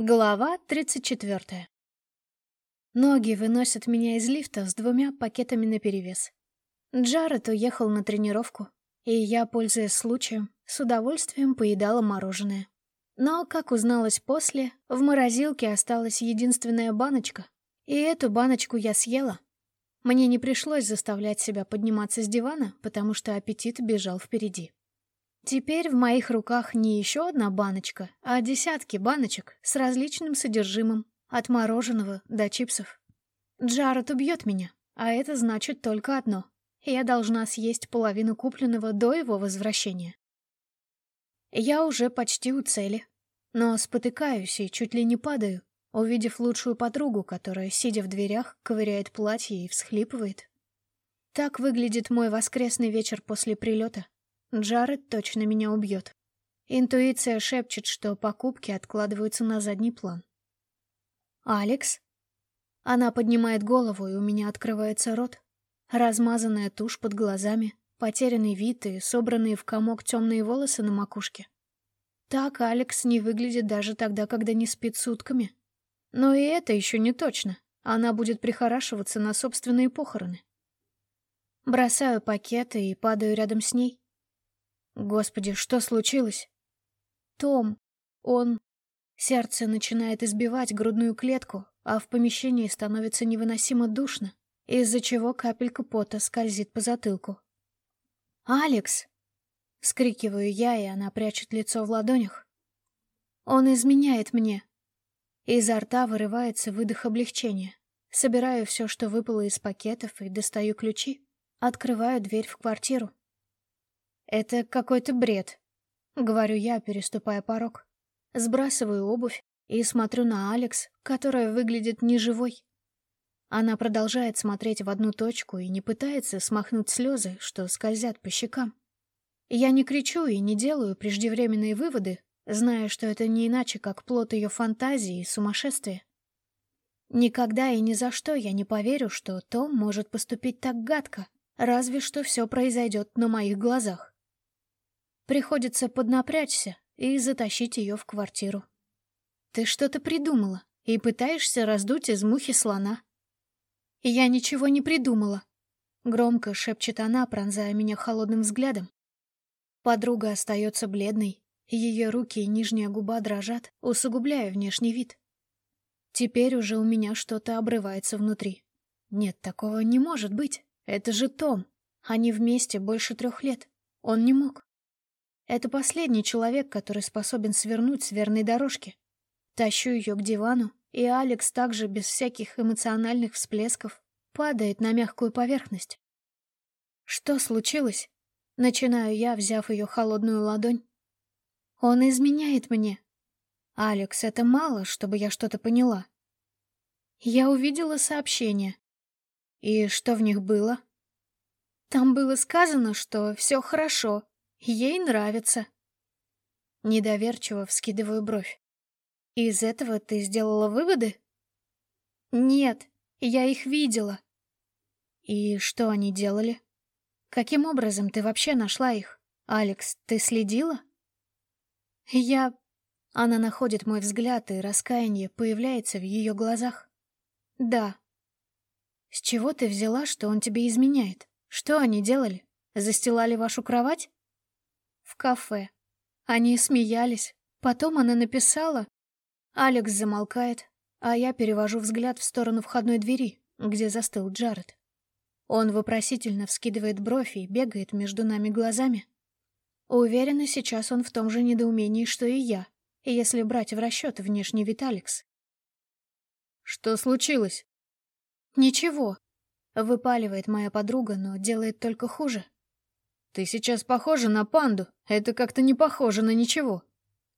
Глава 34. Ноги выносят меня из лифта с двумя пакетами наперевес. Джаред уехал на тренировку, и я, пользуясь случаем, с удовольствием поедала мороженое. Но, как узналось после, в морозилке осталась единственная баночка, и эту баночку я съела. Мне не пришлось заставлять себя подниматься с дивана, потому что аппетит бежал впереди. Теперь в моих руках не еще одна баночка, а десятки баночек с различным содержимым, от мороженого до чипсов. Джаред убьет меня, а это значит только одно. Я должна съесть половину купленного до его возвращения. Я уже почти у цели, но спотыкаюсь и чуть ли не падаю, увидев лучшую подругу, которая, сидя в дверях, ковыряет платье и всхлипывает. Так выглядит мой воскресный вечер после прилета. Джаред точно меня убьет. Интуиция шепчет, что покупки откладываются на задний план. «Алекс?» Она поднимает голову, и у меня открывается рот. Размазанная тушь под глазами, потерянный вид и собранные в комок темные волосы на макушке. Так Алекс не выглядит даже тогда, когда не спит сутками. Но и это еще не точно. Она будет прихорашиваться на собственные похороны. Бросаю пакеты и падаю рядом с ней. Господи, что случилось? Том, он... Сердце начинает избивать грудную клетку, а в помещении становится невыносимо душно, из-за чего капелька пота скользит по затылку. «Алекс!» — скрикиваю я, и она прячет лицо в ладонях. «Он изменяет мне!» Изо рта вырывается выдох облегчения. Собираю все, что выпало из пакетов, и достаю ключи. Открываю дверь в квартиру. «Это какой-то бред», — говорю я, переступая порог. Сбрасываю обувь и смотрю на Алекс, которая выглядит неживой. Она продолжает смотреть в одну точку и не пытается смахнуть слезы, что скользят по щекам. Я не кричу и не делаю преждевременные выводы, зная, что это не иначе, как плод ее фантазии и сумасшествия. Никогда и ни за что я не поверю, что Том может поступить так гадко, разве что все произойдет на моих глазах. Приходится поднапрячься и затащить ее в квартиру. Ты что-то придумала и пытаешься раздуть из мухи слона. Я ничего не придумала. Громко шепчет она, пронзая меня холодным взглядом. Подруга остается бледной, ее руки и нижняя губа дрожат, усугубляя внешний вид. Теперь уже у меня что-то обрывается внутри. Нет, такого не может быть. Это же Том. Они вместе больше трех лет. Он не мог. Это последний человек, который способен свернуть с верной дорожки. Тащу ее к дивану, и Алекс также без всяких эмоциональных всплесков падает на мягкую поверхность. Что случилось? Начинаю я, взяв ее холодную ладонь. Он изменяет мне. Алекс, это мало, чтобы я что-то поняла. Я увидела сообщение. И что в них было? Там было сказано, что все хорошо, Ей нравится. Недоверчиво вскидываю бровь. Из этого ты сделала выводы? Нет, я их видела. И что они делали? Каким образом ты вообще нашла их? Алекс, ты следила? Я... Она находит мой взгляд, и раскаяние появляется в ее глазах. Да. С чего ты взяла, что он тебе изменяет? Что они делали? Застилали вашу кровать? В кафе. Они смеялись. Потом она написала. Алекс замолкает, а я перевожу взгляд в сторону входной двери, где застыл Джаред. Он вопросительно вскидывает бровь и бегает между нами глазами. Уверена, сейчас он в том же недоумении, что и я, если брать в расчет внешний вид Алекс. «Что случилось?» «Ничего», — выпаливает моя подруга, но делает только хуже. Ты сейчас похожа на панду. Это как-то не похоже на ничего.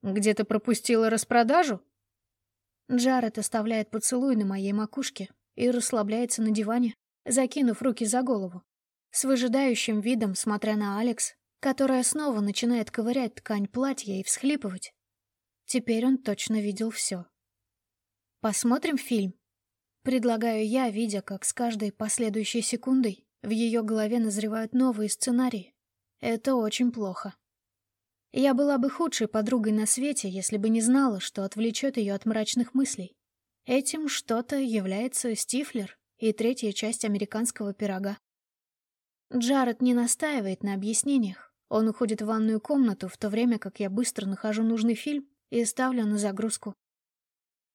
Где ты пропустила распродажу? Джаред оставляет поцелуй на моей макушке и расслабляется на диване, закинув руки за голову. С выжидающим видом, смотря на Алекс, которая снова начинает ковырять ткань платья и всхлипывать. Теперь он точно видел все. «Посмотрим фильм?» Предлагаю я, видя, как с каждой последующей секундой в ее голове назревают новые сценарии. Это очень плохо. Я была бы худшей подругой на свете, если бы не знала, что отвлечет ее от мрачных мыслей. Этим что-то является Стифлер и третья часть американского пирога. Джаред не настаивает на объяснениях. Он уходит в ванную комнату, в то время как я быстро нахожу нужный фильм и ставлю на загрузку.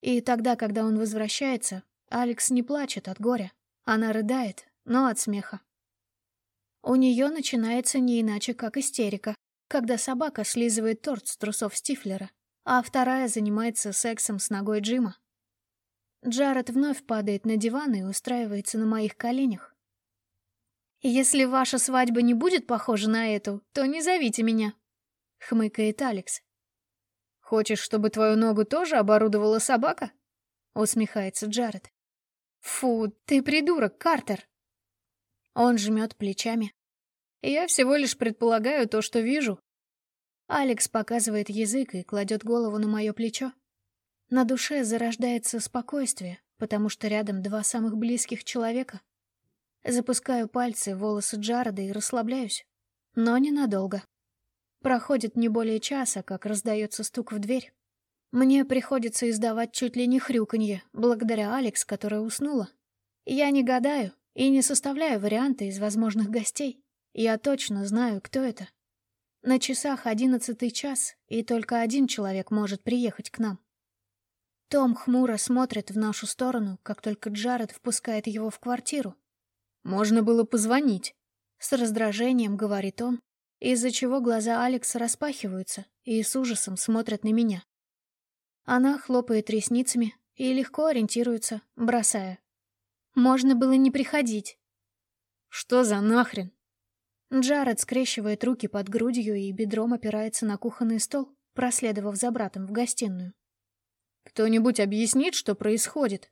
И тогда, когда он возвращается, Алекс не плачет от горя. Она рыдает, но от смеха. У нее начинается не иначе, как истерика когда собака слизывает торт с трусов Стифлера, а вторая занимается сексом с ногой Джима. Джаред вновь падает на диван и устраивается на моих коленях. «Если ваша свадьба не будет похожа на эту, то не зовите меня», — хмыкает Алекс. «Хочешь, чтобы твою ногу тоже оборудовала собака?» — усмехается Джаред. «Фу, ты придурок, Картер!» Он жмет плечами, я всего лишь предполагаю то, что вижу. Алекс показывает язык и кладет голову на мое плечо. На душе зарождается спокойствие, потому что рядом два самых близких человека. Запускаю пальцы в волосы Джареда и расслабляюсь. Но ненадолго. Проходит не более часа, как раздается стук в дверь. Мне приходится издавать чуть ли не хрюканье, благодаря Алекс, которая уснула. Я не гадаю и не составляю варианты из возможных гостей. Я точно знаю, кто это. На часах одиннадцатый час, и только один человек может приехать к нам. Том хмуро смотрит в нашу сторону, как только Джаред впускает его в квартиру. «Можно было позвонить», — с раздражением говорит он, из-за чего глаза Алекса распахиваются и с ужасом смотрят на меня. Она хлопает ресницами и легко ориентируется, бросая. «Можно было не приходить». «Что за нахрен?» Джаред скрещивает руки под грудью и бедром опирается на кухонный стол, проследовав за братом в гостиную. «Кто-нибудь объяснит, что происходит?»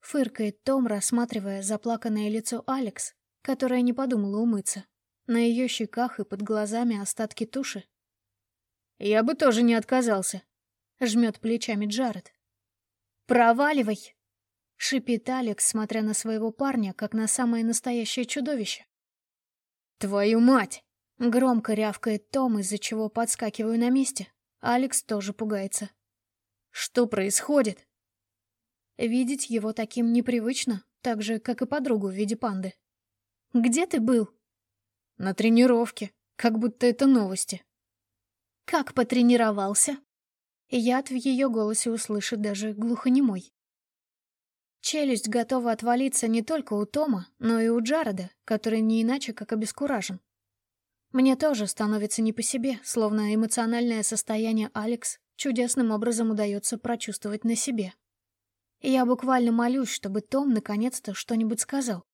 Фыркает Том, рассматривая заплаканное лицо Алекс, которая не подумала умыться. На ее щеках и под глазами остатки туши. «Я бы тоже не отказался», — жмет плечами Джаред. «Проваливай!» — шипит Алекс, смотря на своего парня, как на самое настоящее чудовище. «Твою мать!» — громко рявкает Том, из-за чего подскакиваю на месте. Алекс тоже пугается. «Что происходит?» Видеть его таким непривычно, так же, как и подругу в виде панды. «Где ты был?» «На тренировке, как будто это новости». «Как потренировался?» Яд в ее голосе услышит даже глухонемой. Челюсть готова отвалиться не только у Тома, но и у Джареда, который не иначе как обескуражен. Мне тоже становится не по себе, словно эмоциональное состояние Алекс чудесным образом удается прочувствовать на себе. я буквально молюсь, чтобы Том наконец-то что-нибудь сказал.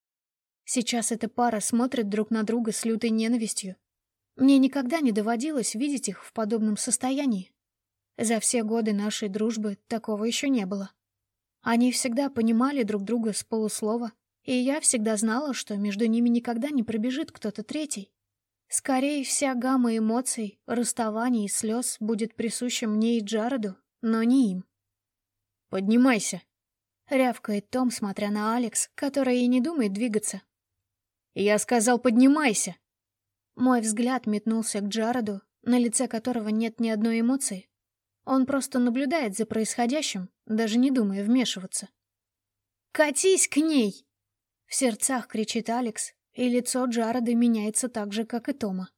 Сейчас эта пара смотрит друг на друга с лютой ненавистью. Мне никогда не доводилось видеть их в подобном состоянии. За все годы нашей дружбы такого еще не было. Они всегда понимали друг друга с полуслова, и я всегда знала, что между ними никогда не пробежит кто-то третий. Скорее, вся гамма эмоций, расставаний и слез будет присуща мне и Джареду, но не им. «Поднимайся!» — рявкает Том, смотря на Алекс, которая и не думает двигаться. «Я сказал, поднимайся!» Мой взгляд метнулся к Джареду, на лице которого нет ни одной эмоции. Он просто наблюдает за происходящим, даже не думая вмешиваться. «Катись к ней!» В сердцах кричит Алекс, и лицо Джареда меняется так же, как и Тома.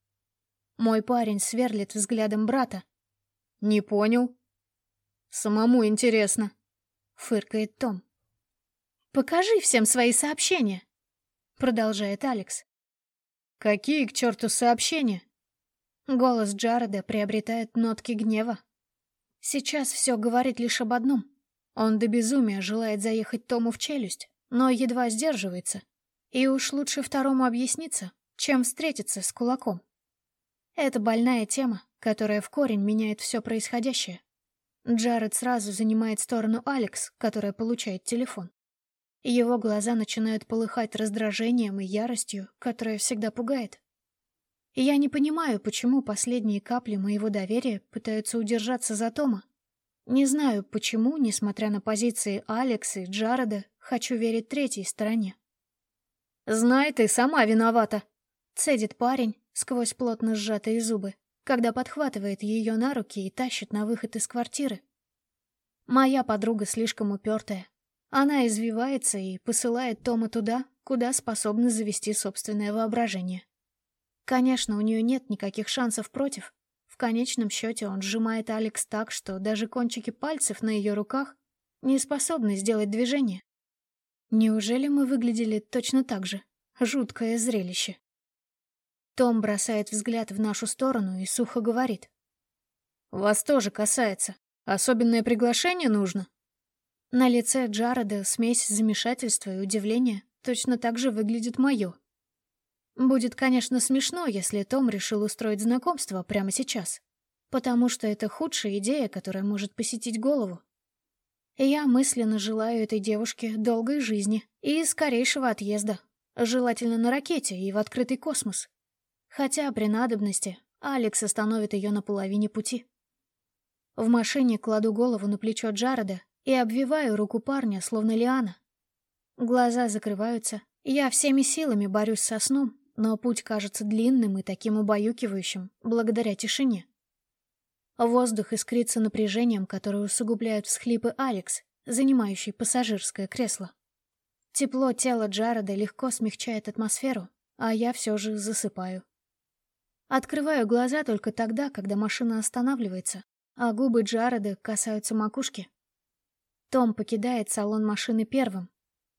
Мой парень сверлит взглядом брата. «Не понял?» «Самому интересно», — фыркает Том. «Покажи всем свои сообщения», — продолжает Алекс. «Какие к черту сообщения?» Голос Джареда приобретает нотки гнева. Сейчас все говорит лишь об одном. Он до безумия желает заехать Тому в челюсть, но едва сдерживается. И уж лучше второму объясниться, чем встретиться с кулаком. Это больная тема, которая в корень меняет все происходящее. Джаред сразу занимает сторону Алекс, которая получает телефон. Его глаза начинают полыхать раздражением и яростью, которая всегда пугает. И я не понимаю, почему последние капли моего доверия пытаются удержаться за Тома. Не знаю, почему, несмотря на позиции Алекса и Джареда, хочу верить третьей стороне. «Знай, ты сама виновата», — цедит парень сквозь плотно сжатые зубы, когда подхватывает ее на руки и тащит на выход из квартиры. Моя подруга слишком упертая. Она извивается и посылает Тома туда, куда способна завести собственное воображение. Конечно, у нее нет никаких шансов против. В конечном счете он сжимает Алекс так, что даже кончики пальцев на ее руках не способны сделать движение. Неужели мы выглядели точно так же? Жуткое зрелище. Том бросает взгляд в нашу сторону и сухо говорит. «Вас тоже касается. Особенное приглашение нужно?» На лице Джареда смесь замешательства и удивления точно так же выглядит мое. Будет, конечно, смешно, если Том решил устроить знакомство прямо сейчас, потому что это худшая идея, которая может посетить голову. Я мысленно желаю этой девушке долгой жизни и скорейшего отъезда, желательно на ракете и в открытый космос. Хотя при надобности Алекс остановит ее на половине пути. В машине кладу голову на плечо Джареда и обвиваю руку парня, словно лиана. Глаза закрываются, я всеми силами борюсь со сном, но путь кажется длинным и таким убаюкивающим, благодаря тишине. Воздух искрится напряжением, которое усугубляют всхлипы Алекс, занимающий пассажирское кресло. Тепло тела Джареда легко смягчает атмосферу, а я все же засыпаю. Открываю глаза только тогда, когда машина останавливается, а губы Джареда касаются макушки. Том покидает салон машины первым.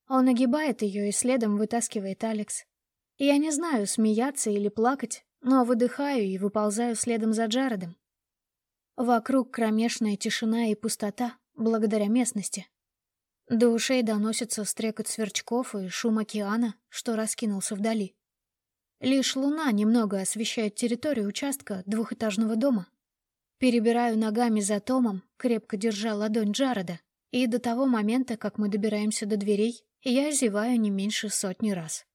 Он огибает ее и следом вытаскивает Алекс. Я не знаю, смеяться или плакать, но выдыхаю и выползаю следом за Джаредом. Вокруг кромешная тишина и пустота, благодаря местности. До ушей доносится стрекот сверчков и шум океана, что раскинулся вдали. Лишь луна немного освещает территорию участка двухэтажного дома. Перебираю ногами за Томом, крепко держа ладонь Джареда, и до того момента, как мы добираемся до дверей, я зеваю не меньше сотни раз.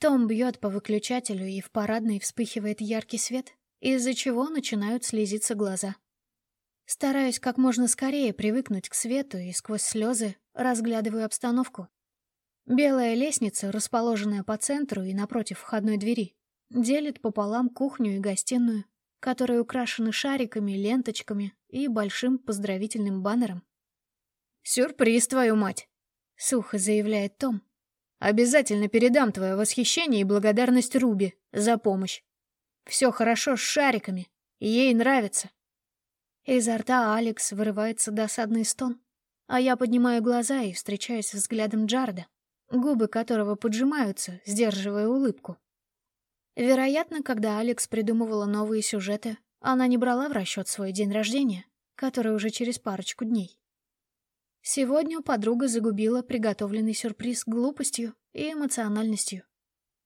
Том бьет по выключателю, и в парадной вспыхивает яркий свет, из-за чего начинают слезиться глаза. Стараюсь как можно скорее привыкнуть к свету и сквозь слезы разглядываю обстановку. Белая лестница, расположенная по центру и напротив входной двери, делит пополам кухню и гостиную, которые украшены шариками, ленточками и большим поздравительным баннером. «Сюрприз, твою мать!» — сухо заявляет Том. «Обязательно передам твое восхищение и благодарность Руби за помощь. Все хорошо с шариками, ей нравится». Изо рта Алекс вырывается досадный стон, а я поднимаю глаза и встречаюсь взглядом Джарда губы которого поджимаются, сдерживая улыбку. Вероятно, когда Алекс придумывала новые сюжеты, она не брала в расчет свой день рождения, который уже через парочку дней. Сегодня подруга загубила приготовленный сюрприз глупостью и эмоциональностью.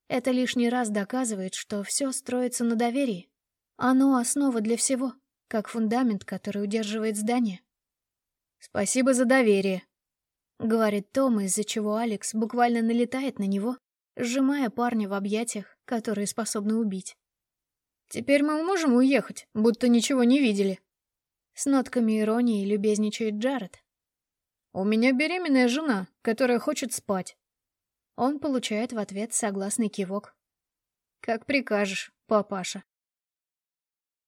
Это лишний раз доказывает, что все строится на доверии. Оно основа для всего, как фундамент, который удерживает здание. «Спасибо за доверие», — говорит Том, из-за чего Алекс буквально налетает на него, сжимая парня в объятиях, которые способны убить. «Теперь мы можем уехать, будто ничего не видели». С нотками иронии любезничает Джаред. «У меня беременная жена, которая хочет спать». Он получает в ответ согласный кивок. «Как прикажешь, папаша».